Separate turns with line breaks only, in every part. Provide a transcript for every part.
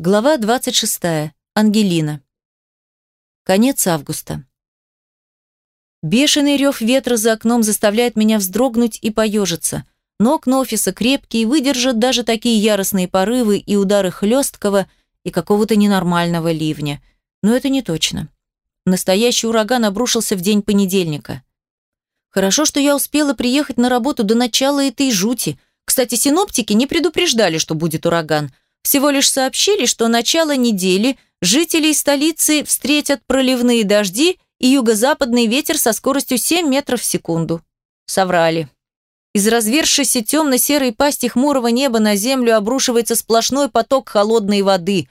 Глава 26. Ангелина. Конец августа. Бешеный рев ветра за окном заставляет меня вздрогнуть и поежиться. Но окна офиса крепкие, выдержат даже такие яростные порывы и удары хлесткого и какого-то ненормального ливня. Но это не точно. Настоящий ураган обрушился в день понедельника. Хорошо, что я успела приехать на работу до начала этой жути. Кстати, синоптики не предупреждали, что будет ураган – всего лишь сообщили, что начало недели жителей столицы встретят проливные дожди и юго-западный ветер со скоростью 7 метров в секунду. Соврали. Из развершейся темно-серой пасти хмурого неба на землю обрушивается сплошной поток холодной воды.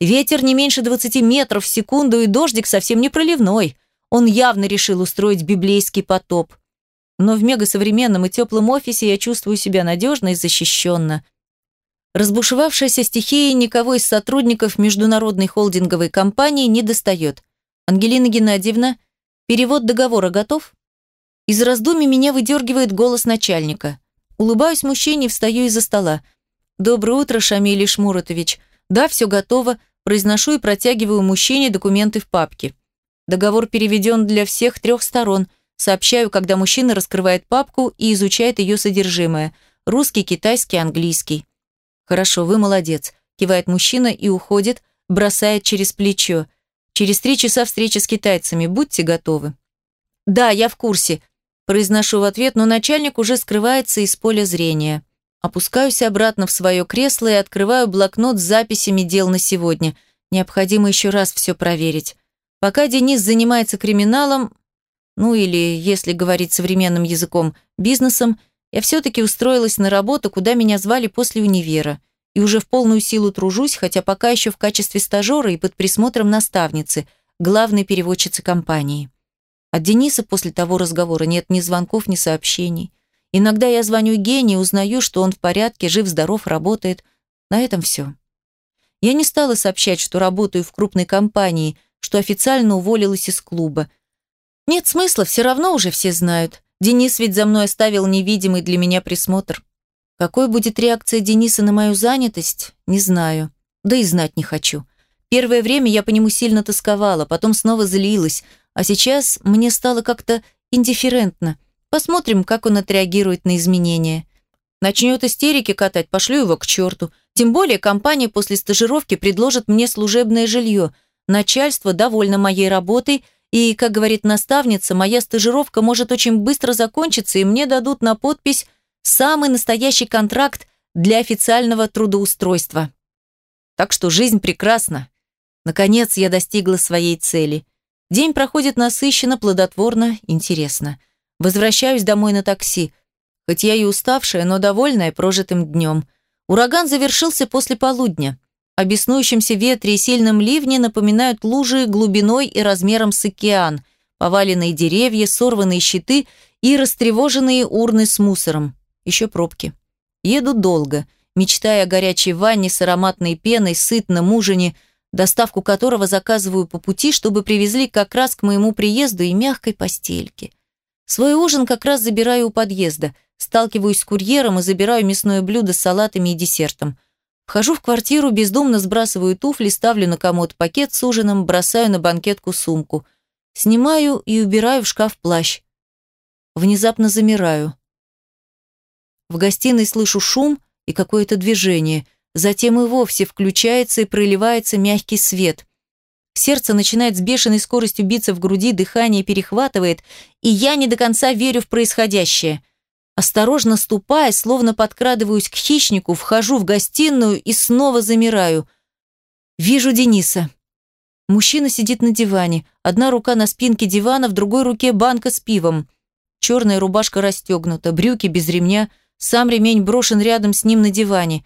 Ветер не меньше 20 метров в секунду, и дождик совсем не проливной. Он явно решил устроить библейский потоп. Но в мегасовременном и теплом офисе я чувствую себя надежно и защищенно – Разбушевавшаяся стихия никого из сотрудников международной холдинговой компании не достает. Ангелина Геннадьевна, перевод договора готов? Из раздумий меня выдергивает голос начальника. Улыбаюсь мужчине и встаю из-за стола. «Доброе утро, Шамиль Шмуратович. Да, все готово. Произношу и протягиваю мужчине документы в папке. Договор переведен для всех трех сторон. Сообщаю, когда мужчина раскрывает папку и изучает ее содержимое. Русский, китайский, английский. «Хорошо, вы молодец», – кивает мужчина и уходит, бросает через плечо. «Через три часа встреча с китайцами, будьте готовы». «Да, я в курсе», – произношу в ответ, но начальник уже скрывается из поля зрения. Опускаюсь обратно в свое кресло и открываю блокнот с записями дел на сегодня. Необходимо еще раз все проверить. Пока Денис занимается криминалом, ну или, если говорить современным языком, бизнесом, я все-таки устроилась на работу, куда меня звали после универа. И уже в полную силу тружусь, хотя пока еще в качестве стажера и под присмотром наставницы, главной переводчицы компании. От Дениса после того разговора нет ни звонков, ни сообщений. Иногда я звоню Гене и узнаю, что он в порядке, жив-здоров, работает. На этом все. Я не стала сообщать, что работаю в крупной компании, что официально уволилась из клуба. Нет смысла, все равно уже все знают. Денис ведь за мной оставил невидимый для меня присмотр. Какой будет реакция Дениса на мою занятость, не знаю. Да и знать не хочу. Первое время я по нему сильно тосковала, потом снова злилась, а сейчас мне стало как-то индифферентно. Посмотрим, как он отреагирует на изменения. Начнет истерики катать, пошлю его к черту. Тем более компания после стажировки предложит мне служебное жилье. Начальство довольно моей работой – и, как говорит наставница, моя стажировка может очень быстро закончиться, и мне дадут на подпись самый настоящий контракт для официального трудоустройства. Так что жизнь прекрасна. Наконец я достигла своей цели. День проходит насыщенно, плодотворно, интересно. Возвращаюсь домой на такси. Хоть я и уставшая, но довольная прожитым днем. Ураган завершился после полудня. О беснующемся ветре и сильном ливне напоминают лужи глубиной и размером с океан, поваленные деревья, сорванные щиты и растревоженные урны с мусором. Еще пробки. Еду долго, мечтая о горячей ванне с ароматной пеной, сытном ужине, доставку которого заказываю по пути, чтобы привезли как раз к моему приезду и мягкой постельке. Свой ужин как раз забираю у подъезда, сталкиваюсь с курьером и забираю мясное блюдо с салатами и десертом – Вхожу в квартиру, бездумно сбрасываю туфли, ставлю на комод пакет с ужином, бросаю на банкетку сумку. Снимаю и убираю в шкаф плащ. Внезапно замираю. В гостиной слышу шум и какое-то движение. Затем и вовсе включается и проливается мягкий свет. Сердце начинает с бешеной скоростью биться в груди, дыхание перехватывает, и я не до конца верю в происходящее. Осторожно ступая, словно подкрадываюсь к хищнику, вхожу в гостиную и снова замираю. Вижу Дениса. Мужчина сидит на диване. Одна рука на спинке дивана, в другой руке банка с пивом. Черная рубашка расстегнута, брюки без ремня, сам ремень брошен рядом с ним на диване.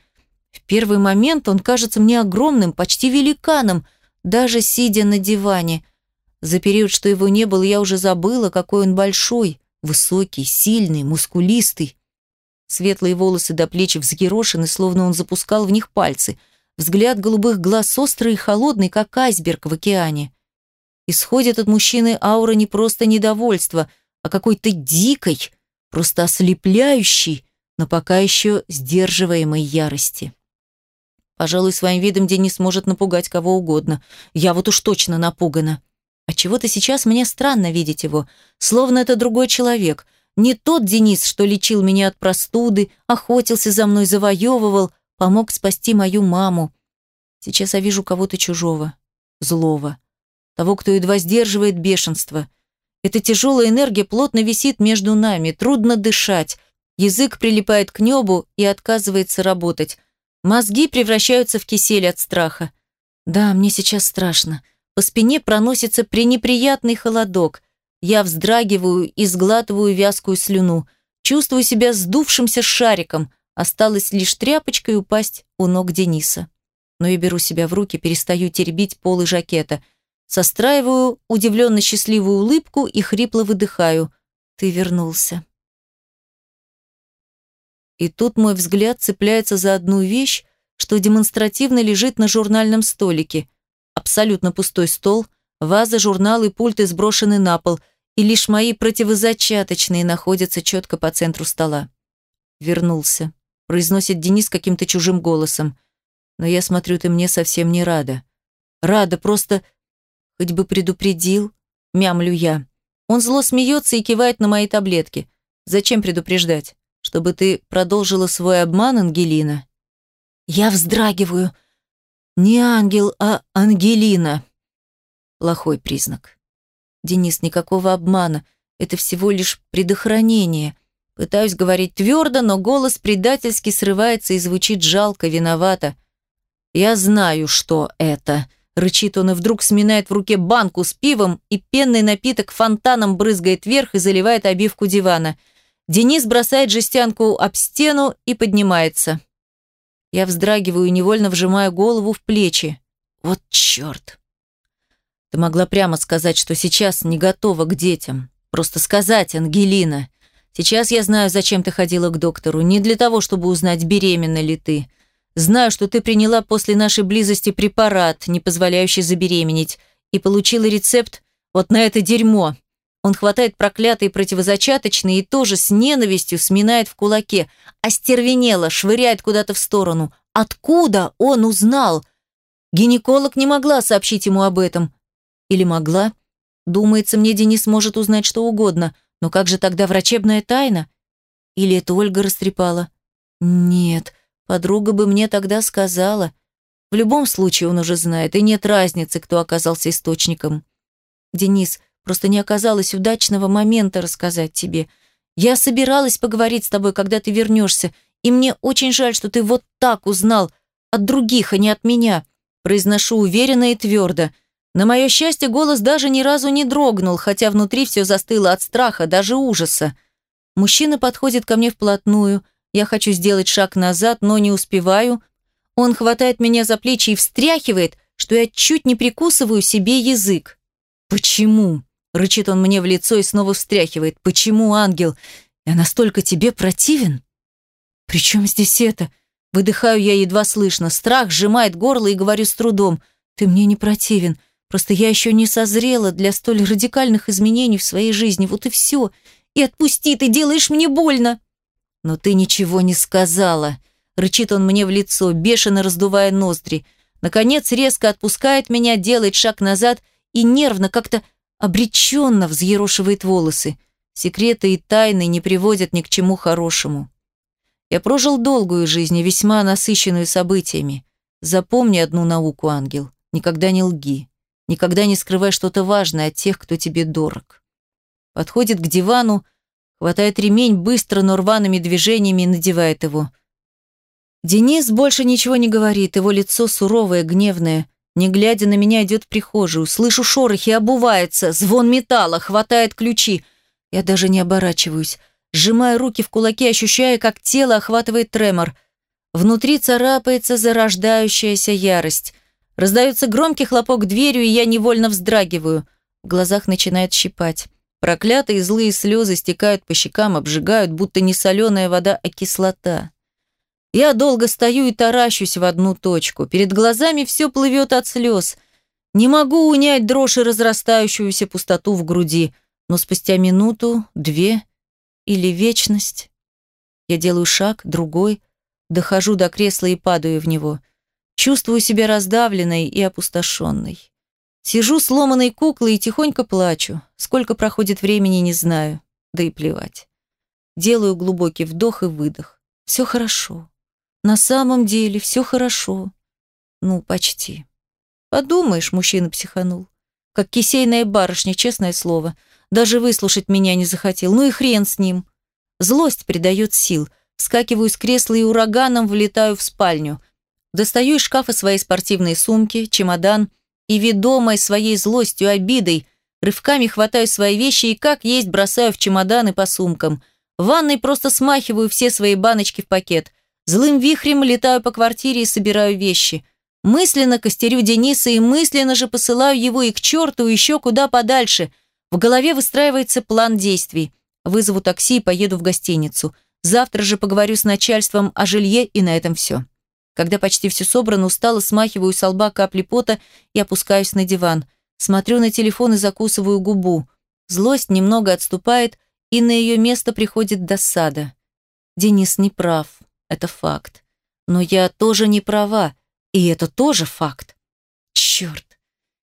В первый момент он кажется мне огромным, почти великаном, даже сидя на диване. За период, что его не было, я уже забыла, какой он большой. Высокий, сильный, мускулистый. Светлые волосы до плеч взъерошены, словно он запускал в них пальцы. Взгляд голубых глаз острый и холодный, как айсберг в океане. Исходит от мужчины аура не просто недовольства, а какой-то дикой, просто ослепляющей, но пока еще сдерживаемой ярости. Пожалуй, своим видом Денис может напугать кого угодно. Я вот уж точно напугана. А чего-то сейчас мне странно видеть его, словно это другой человек. Не тот Денис, что лечил меня от простуды, охотился за мной, завоевывал, помог спасти мою маму. Сейчас я вижу кого-то чужого, злого, того, кто едва сдерживает бешенство. Эта тяжелая энергия плотно висит между нами, трудно дышать, язык прилипает к небу и отказывается работать. Мозги превращаются в кисель от страха. Да, мне сейчас страшно. По спине проносится пренеприятный холодок. Я вздрагиваю и сглатываю вязкую слюну. Чувствую себя сдувшимся шариком. Осталось лишь тряпочкой упасть у ног Дениса но я беру себя в руки, перестаю теребить полы жакета. Состраиваю удивленно счастливую улыбку и хрипло выдыхаю. «Ты вернулся». И тут мой взгляд цепляется за одну вещь, что демонстративно лежит на журнальном столике. Абсолютно пустой стол, ваза, журнал и пульты сброшены на пол, и лишь мои противозачаточные находятся четко по центру стола. «Вернулся», – произносит Денис каким-то чужим голосом. Но я смотрю, ты мне совсем не рада. Рада, просто хоть бы предупредил, мямлю я. Он зло смеется и кивает на мои таблетки. Зачем предупреждать? Чтобы ты продолжила свой обман, Ангелина? Я вздрагиваю. Не ангел, а Ангелина. Плохой признак. Денис, никакого обмана. Это всего лишь предохранение. Пытаюсь говорить твердо, но голос предательски срывается и звучит жалко, виновато. «Я знаю, что это», — рычит он и вдруг сминает в руке банку с пивом, и пенный напиток фонтаном брызгает вверх и заливает обивку дивана. Денис бросает жестянку об стену и поднимается. Я вздрагиваю невольно вжимаю голову в плечи. Вот черт! Ты могла прямо сказать, что сейчас не готова к детям. Просто сказать, Ангелина. Сейчас я знаю, зачем ты ходила к доктору. Не для того, чтобы узнать, беременна ли ты. Знаю, что ты приняла после нашей близости препарат, не позволяющий забеременеть, и получила рецепт вот на это дерьмо. Он хватает проклятые противозачаточные и тоже с ненавистью сминает в кулаке, остервенело, швыряет куда-то в сторону. Откуда он узнал? Гинеколог не могла сообщить ему об этом. Или могла? Думается, мне Денис может узнать что угодно, но как же тогда врачебная тайна? Или это Ольга растрепала? Нет, Подруга бы мне тогда сказала. В любом случае он уже знает, и нет разницы, кто оказался источником. Денис, просто не оказалось удачного момента рассказать тебе. Я собиралась поговорить с тобой, когда ты вернешься, и мне очень жаль, что ты вот так узнал, от других, а не от меня. Произношу уверенно и твердо. На мое счастье, голос даже ни разу не дрогнул, хотя внутри все застыло от страха, даже ужаса. Мужчина подходит ко мне вплотную, я хочу сделать шаг назад, но не успеваю. Он хватает меня за плечи и встряхивает, что я чуть не прикусываю себе язык. «Почему?» – рычит он мне в лицо и снова встряхивает. «Почему, ангел? Я настолько тебе противен?» «При чем здесь это?» Выдыхаю я едва слышно. Страх сжимает горло и говорю с трудом. «Ты мне не противен. Просто я еще не созрела для столь радикальных изменений в своей жизни. Вот и все. И отпусти, ты делаешь мне больно!» «Но ты ничего не сказала», — рычит он мне в лицо, бешено раздувая ноздри. Наконец резко отпускает меня, делает шаг назад и нервно, как-то обреченно взъерошивает волосы. Секреты и тайны не приводят ни к чему хорошему. Я прожил долгую жизнь, весьма насыщенную событиями. Запомни одну науку, ангел. Никогда не лги. Никогда не скрывай что-то важное от тех, кто тебе дорог. Подходит к дивану, Хватает ремень, быстро, но рваными движениями надевает его. Денис больше ничего не говорит, его лицо суровое, гневное. Не глядя на меня, идет в прихожую. Слышу шорохи, обувается, звон металла, хватает ключи. Я даже не оборачиваюсь. Сжимаю руки в кулаки, ощущая, как тело охватывает тремор. Внутри царапается зарождающаяся ярость. Раздается громкий хлопок дверью, и я невольно вздрагиваю. В глазах начинает щипать. Проклятые злые слезы стекают по щекам, обжигают, будто не соленая вода, а кислота. Я долго стою и таращусь в одну точку. Перед глазами все плывет от слез. Не могу унять дрожь и разрастающуюся пустоту в груди. Но спустя минуту, две или вечность, я делаю шаг, другой, дохожу до кресла и падаю в него. Чувствую себя раздавленной и опустошенной. Сижу сломанной куклой и тихонько плачу. Сколько проходит времени, не знаю. Да и плевать. Делаю глубокий вдох и выдох. Все хорошо. На самом деле все хорошо. Ну, почти. Подумаешь, мужчина психанул. Как кисейная барышня, честное слово. Даже выслушать меня не захотел. Ну и хрен с ним. Злость придает сил. Вскакиваю с кресла и ураганом влетаю в спальню. Достаю из шкафа свои спортивные сумки, чемодан и, ведомой своей злостью, обидой, рывками хватаю свои вещи и как есть бросаю в чемоданы по сумкам. В ванной просто смахиваю все свои баночки в пакет. Злым вихрем летаю по квартире и собираю вещи. Мысленно костерю Дениса и мысленно же посылаю его и к черту, еще куда подальше. В голове выстраивается план действий. Вызову такси и поеду в гостиницу. Завтра же поговорю с начальством о жилье и на этом все. Когда почти все собрано, устало смахиваю с лба капли пота и опускаюсь на диван. Смотрю на телефон и закусываю губу. Злость немного отступает, и на ее место приходит досада. Денис не прав, это факт. Но я тоже не права, и это тоже факт. Черт.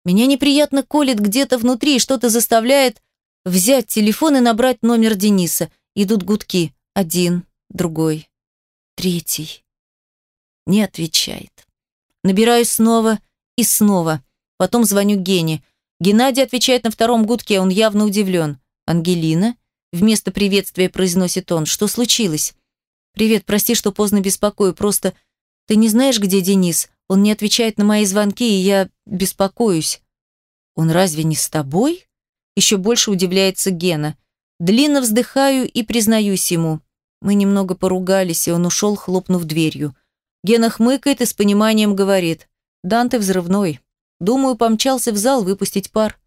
Меня неприятно колет где-то внутри, что-то заставляет взять телефон и набрать номер Дениса. Идут гудки. Один, другой, третий. Не отвечает. Набираю снова и снова. Потом звоню Гене. Геннадий отвечает на втором гудке, он явно удивлен. «Ангелина?» Вместо приветствия произносит он. «Что случилось?» «Привет, прости, что поздно беспокою, просто... Ты не знаешь, где Денис? Он не отвечает на мои звонки, и я беспокоюсь». «Он разве не с тобой?» Еще больше удивляется Гена. Длинно вздыхаю и признаюсь ему. Мы немного поругались, и он ушел, хлопнув дверью. Гена хмыкает и с пониманием говорит. «Данте взрывной. Думаю, помчался в зал выпустить пар».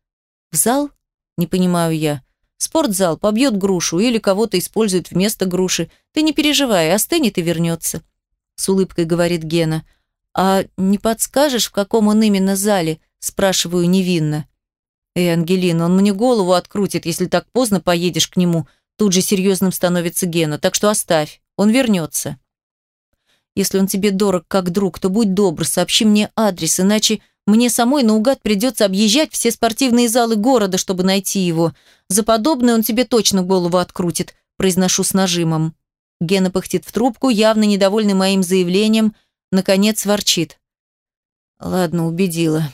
«В зал?» Не понимаю я. «Спортзал, побьет грушу или кого-то использует вместо груши. Ты не переживай, остынет и вернется». С улыбкой говорит Гена. «А не подскажешь, в каком он именно зале?» Спрашиваю невинно. «Эй, Ангелина, он мне голову открутит, если так поздно поедешь к нему». Тут же серьезным становится Гена, так что оставь, он вернется. Если он тебе дорог как друг, то будь добр, сообщи мне адрес, иначе мне самой наугад придется объезжать все спортивные залы города, чтобы найти его. За подобное он тебе точно голову открутит», произношу с нажимом. Гена пыхтит в трубку, явно недовольный моим заявлением, наконец ворчит. «Ладно, убедила.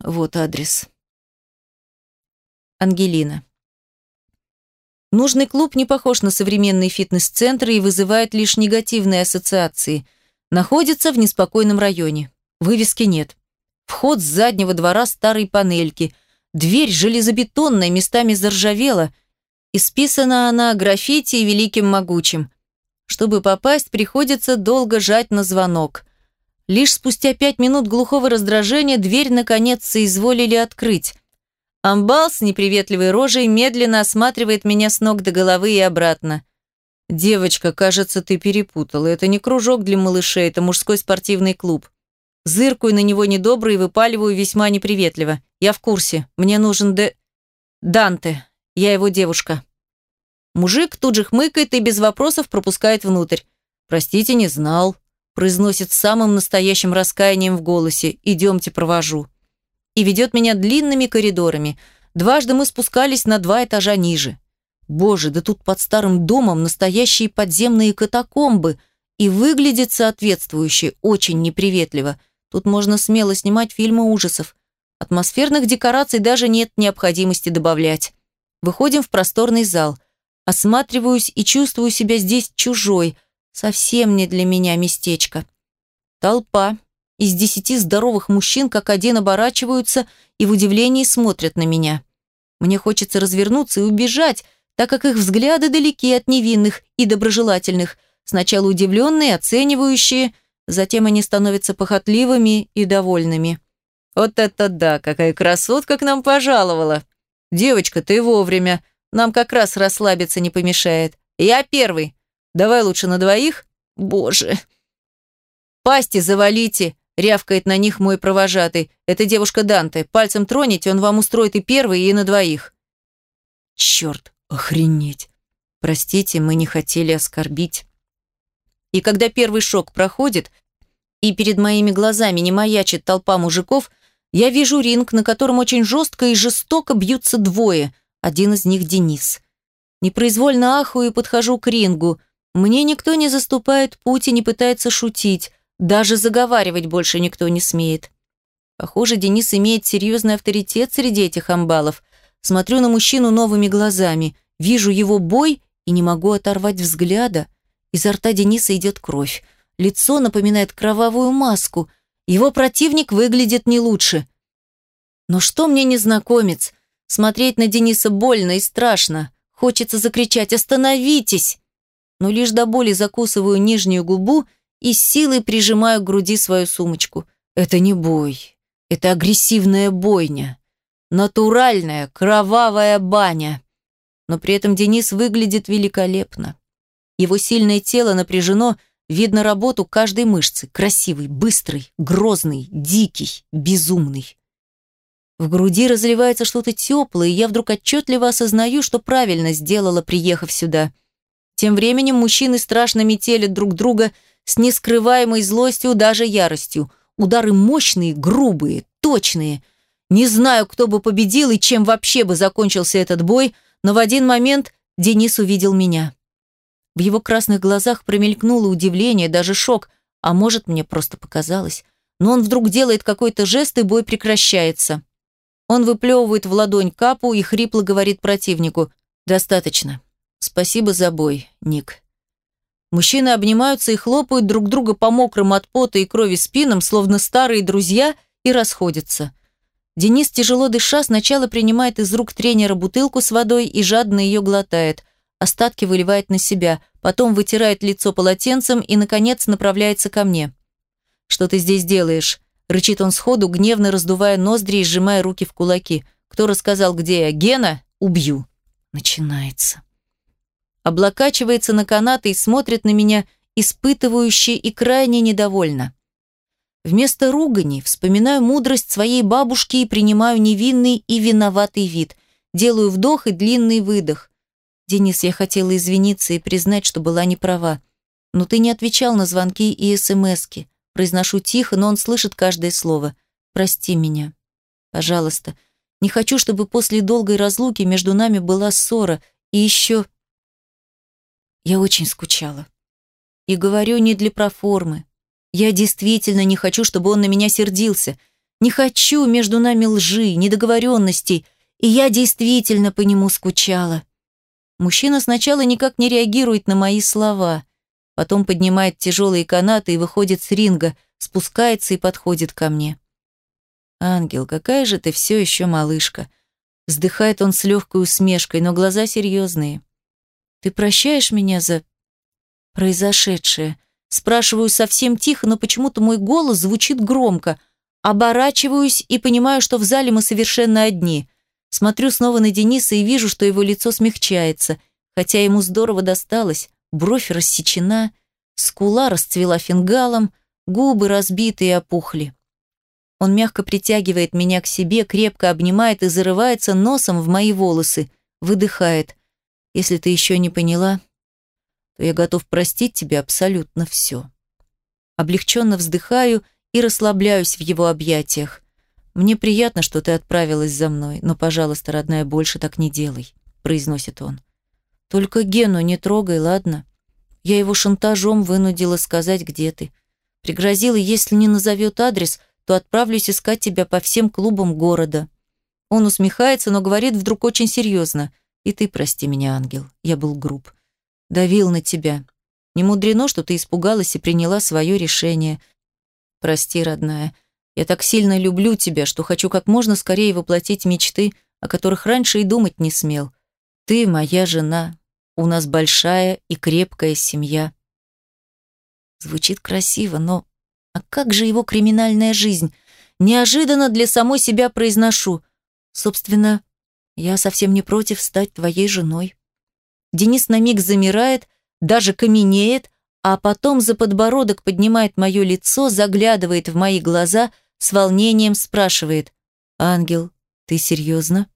Вот адрес». Ангелина. Нужный клуб не похож на современные фитнес-центры и вызывает лишь негативные ассоциации – Находится в неспокойном районе. Вывески нет. Вход с заднего двора старой панельки. Дверь железобетонная, местами заржавела. Исписана она граффити и великим могучим. Чтобы попасть, приходится долго жать на звонок. Лишь спустя пять минут глухого раздражения дверь наконец соизволили открыть. Амбал с неприветливой рожей медленно осматривает меня с ног до головы и обратно. «Девочка, кажется, ты перепутала. Это не кружок для малышей, это мужской спортивный клуб. Зыркую на него недобро и выпаливаю весьма неприветливо. Я в курсе. Мне нужен Де... Данте. Я его девушка». Мужик тут же хмыкает и без вопросов пропускает внутрь. «Простите, не знал», – произносит самым настоящим раскаянием в голосе. «Идемте, провожу». И ведет меня длинными коридорами. Дважды мы спускались на два этажа ниже. Боже, да тут под старым домом настоящие подземные катакомбы. И выглядит соответствующе, очень неприветливо. Тут можно смело снимать фильмы ужасов. Атмосферных декораций даже нет необходимости добавлять. Выходим в просторный зал. Осматриваюсь и чувствую себя здесь чужой. Совсем не для меня местечко. Толпа. Из десяти здоровых мужчин как один оборачиваются и в удивлении смотрят на меня. Мне хочется развернуться и убежать, так как их взгляды далеки от невинных и доброжелательных, сначала удивленные, оценивающие, затем они становятся похотливыми и довольными. «Вот это да, какая красотка к нам пожаловала! Девочка, ты вовремя, нам как раз расслабиться не помешает. Я первый. Давай лучше на двоих? Боже!» «Пасти завалите!» — рявкает на них мой провожатый. «Это девушка Данте. Пальцем троните, он вам устроит и первый, и на двоих». «Черт, Охренеть. Простите, мы не хотели оскорбить. И когда первый шок проходит, и перед моими глазами не маячит толпа мужиков, я вижу ринг, на котором очень жестко и жестоко бьются двое. Один из них Денис. Непроизвольно ахую и подхожу к рингу. Мне никто не заступает путь и не пытается шутить. Даже заговаривать больше никто не смеет. Похоже, Денис имеет серьезный авторитет среди этих амбалов. Смотрю на мужчину новыми глазами, вижу его бой и не могу оторвать взгляда. Изо рта Дениса идет кровь. Лицо напоминает кровавую маску. Его противник выглядит не лучше. Но что мне незнакомец? Смотреть на Дениса больно и страшно. Хочется закричать «Остановитесь!» Но лишь до боли закусываю нижнюю губу и силой прижимаю к груди свою сумочку. Это не бой. Это агрессивная бойня. Натуральная, кровавая баня. Но при этом Денис выглядит великолепно. Его сильное тело напряжено, видно работу каждой мышцы. Красивый, быстрый, грозный, дикий, безумный. В груди разливается что-то теплое, и я вдруг отчетливо осознаю, что правильно сделала, приехав сюда. Тем временем мужчины страшно метелят друг друга с нескрываемой злостью, даже яростью. Удары мощные, грубые, точные. Не знаю, кто бы победил и чем вообще бы закончился этот бой, но в один момент Денис увидел меня. В его красных глазах промелькнуло удивление, даже шок, а может, мне просто показалось. Но он вдруг делает какой-то жест, и бой прекращается. Он выплевывает в ладонь капу и хрипло говорит противнику «Достаточно. Спасибо за бой, Ник». Мужчины обнимаются и хлопают друг друга по мокрым от пота и крови спинам, словно старые друзья, и расходятся. Денис, тяжело дыша, сначала принимает из рук тренера бутылку с водой и жадно ее глотает. Остатки выливает на себя, потом вытирает лицо полотенцем и, наконец, направляется ко мне. «Что ты здесь делаешь?» Рычит он сходу, гневно раздувая ноздри и сжимая руки в кулаки. Кто рассказал, где я? Гена? Убью. Начинается. Облокачивается на канаты и смотрит на меня, испытывающе и крайне недовольно. Вместо ругани вспоминаю мудрость своей бабушки и принимаю невинный и виноватый вид. Делаю вдох и длинный выдох. Денис, я хотела извиниться и признать, что была не права. Но ты не отвечал на звонки и смски. Произношу тихо, но он слышит каждое слово. «Прости меня. Пожалуйста. Не хочу, чтобы после долгой разлуки между нами была ссора. И еще...» Я очень скучала. И говорю не для проформы. Я действительно не хочу, чтобы он на меня сердился. Не хочу между нами лжи, недоговоренностей. И я действительно по нему скучала. Мужчина сначала никак не реагирует на мои слова. Потом поднимает тяжелые канаты и выходит с ринга, спускается и подходит ко мне. «Ангел, какая же ты все еще малышка!» Вздыхает он с легкой усмешкой, но глаза серьезные. «Ты прощаешь меня за произошедшее?» Спрашиваю совсем тихо, но почему-то мой голос звучит громко. Оборачиваюсь и понимаю, что в зале мы совершенно одни. Смотрю снова на Дениса и вижу, что его лицо смягчается, хотя ему здорово досталось бровь рассечена, скула расцвела фингалом, губы разбиты и опухли. Он мягко притягивает меня к себе, крепко обнимает и зарывается носом в мои волосы, выдыхает. Если ты еще не поняла, то я готов простить тебе абсолютно все. Облегченно вздыхаю и расслабляюсь в его объятиях. Мне приятно, что ты отправилась за мной, но, пожалуйста, родная, больше так не делай, произносит он. Только Гену не трогай, ладно? Я его шантажом вынудила сказать, где ты. Пригрозила, если не назовет адрес, то отправлюсь искать тебя по всем клубам города. Он усмехается, но говорит вдруг очень серьезно. И ты прости меня, ангел, я был груб. Давил на тебя. Не мудрено, что ты испугалась и приняла свое решение. Прости, родная. Я так сильно люблю тебя, что хочу как можно скорее воплотить мечты, о которых раньше и думать не смел. Ты моя жена, у нас большая и крепкая семья. Звучит красиво, но... А как же его криминальная жизнь? Неожиданно для самой себя произношу. Собственно, я совсем не против стать твоей женой. Денис на миг замирает, даже каменеет, а потом за подбородок поднимает мое лицо, заглядывает в мои глаза, с волнением спрашивает. «Ангел, ты серьезно?»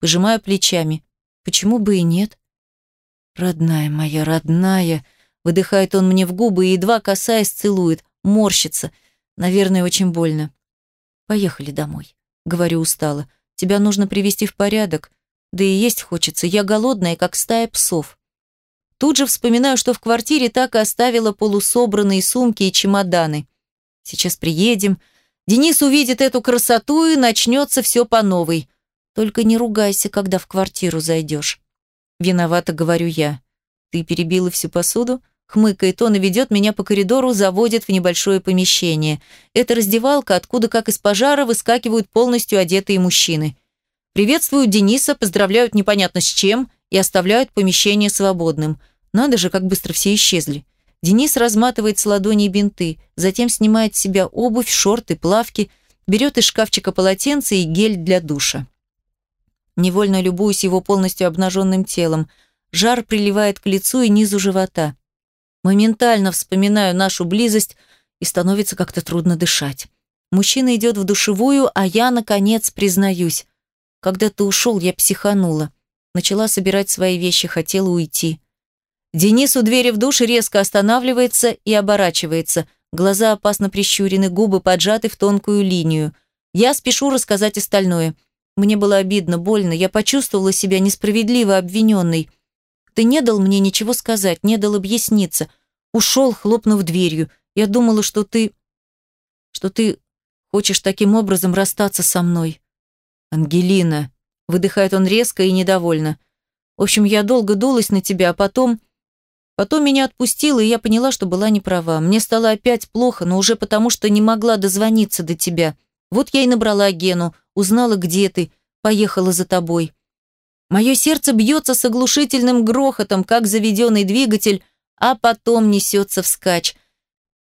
Пожимаю плечами. «Почему бы и нет?» «Родная моя, родная!» Выдыхает он мне в губы и, едва касаясь, целует. морщится. Наверное, очень больно. Поехали домой. Говорю устало. Тебя нужно привести в порядок. Да и есть хочется. Я голодная, как стая псов. Тут же вспоминаю, что в квартире так и оставила полусобранные сумки и чемоданы. Сейчас приедем. Денис увидит эту красоту и начнется все по новой. Только не ругайся, когда в квартиру зайдешь. Виновата, говорю я. Ты перебила всю посуду? Хмыкает он и ведет меня по коридору, заводит в небольшое помещение. Это раздевалка, откуда, как из пожара, выскакивают полностью одетые мужчины. Приветствуют Дениса, поздравляют непонятно с чем и оставляют помещение свободным. Надо же, как быстро все исчезли. Денис разматывает с ладоней бинты, затем снимает с себя обувь, шорты, плавки, берет из шкафчика полотенце и гель для душа. Невольно любуюсь его полностью обнаженным телом. Жар приливает к лицу и низу живота. Моментально вспоминаю нашу близость и становится как-то трудно дышать. Мужчина идет в душевую, а я, наконец, признаюсь. Когда ты ушел, я психанула. Начала собирать свои вещи, хотела уйти. Денис у двери в душ резко останавливается и оборачивается. Глаза опасно прищурены, губы поджаты в тонкую линию. Я спешу рассказать остальное. Мне было обидно, больно, я почувствовала себя несправедливо обвиненной. Ты не дал мне ничего сказать, не дал объясниться. Ушел, хлопнув дверью. Я думала, что ты... что ты хочешь таким образом расстаться со мной. Ангелина. Выдыхает он резко и недовольно. В общем, я долго дулась на тебя, а потом... Потом меня отпустила, и я поняла, что была неправа. Мне стало опять плохо, но уже потому, что не могла дозвониться до тебя. Вот я и набрала Гену, узнала, где ты, поехала за тобой. Мое сердце бьется с оглушительным грохотом, как заведенный двигатель, а потом несется вскачь.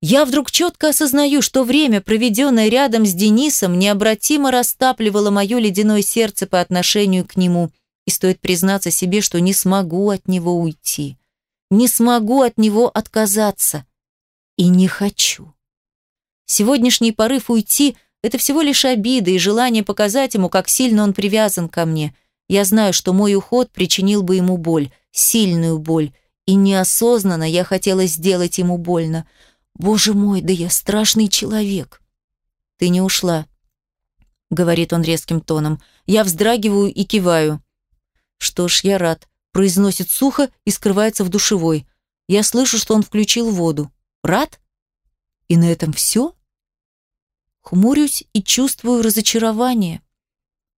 Я вдруг четко осознаю, что время, проведенное рядом с Денисом, необратимо растапливало мое ледяное сердце по отношению к нему, и стоит признаться себе, что не смогу от него уйти. Не смогу от него отказаться. И не хочу. Сегодняшний порыв уйти – это всего лишь обида и желание показать ему, как сильно он привязан ко мне. Я знаю, что мой уход причинил бы ему боль, сильную боль, и неосознанно я хотела сделать ему больно – Боже мой, да я страшный человек. Ты не ушла, говорит он резким тоном. Я вздрагиваю и киваю. Что ж, я рад, произносит сухо и скрывается в душевой. Я слышу, что он включил воду. Рад? И на этом все? Хмурюсь и чувствую разочарование.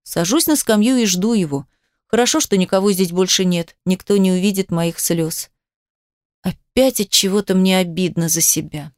Сажусь на скамью и жду его. Хорошо, что никого здесь больше нет, никто не увидит моих слез. Опять от чего-то мне обидно за себя.